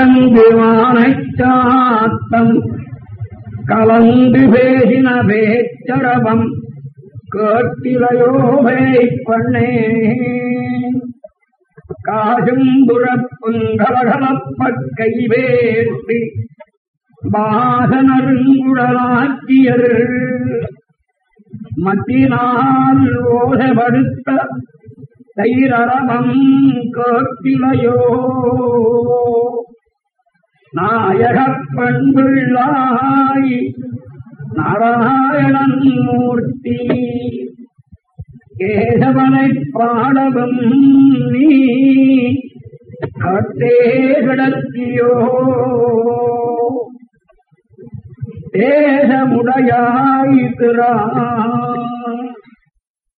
தங்குவானைச்சாத்தம் கலந்து பேசின பேச்சரவம் கேட்டிலையோ பண்ணே. காசும் துறப்பும் கலகலப்பக் கைவேற்றி வாசனருங்குழலாக்கியர். மத்தினால் ஓசப்படுத்த தைரவம் கேட்டிலையோ. நாயகப் பண்புள்ளாய் நாராயணன் மூர்த்தி கேசவனை பாடவும் நீ கட்டே கிடத்தியோ தேசமுடையாய் திறா